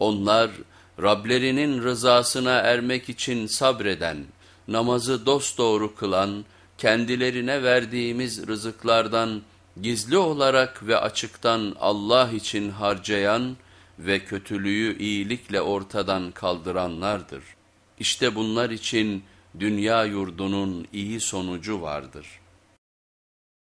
Onlar Rablerinin rızasına ermek için sabreden, namazı dosdoğru kılan, kendilerine verdiğimiz rızıklardan gizli olarak ve açıktan Allah için harcayan ve kötülüğü iyilikle ortadan kaldıranlardır. İşte bunlar için dünya yurdunun iyi sonucu vardır.''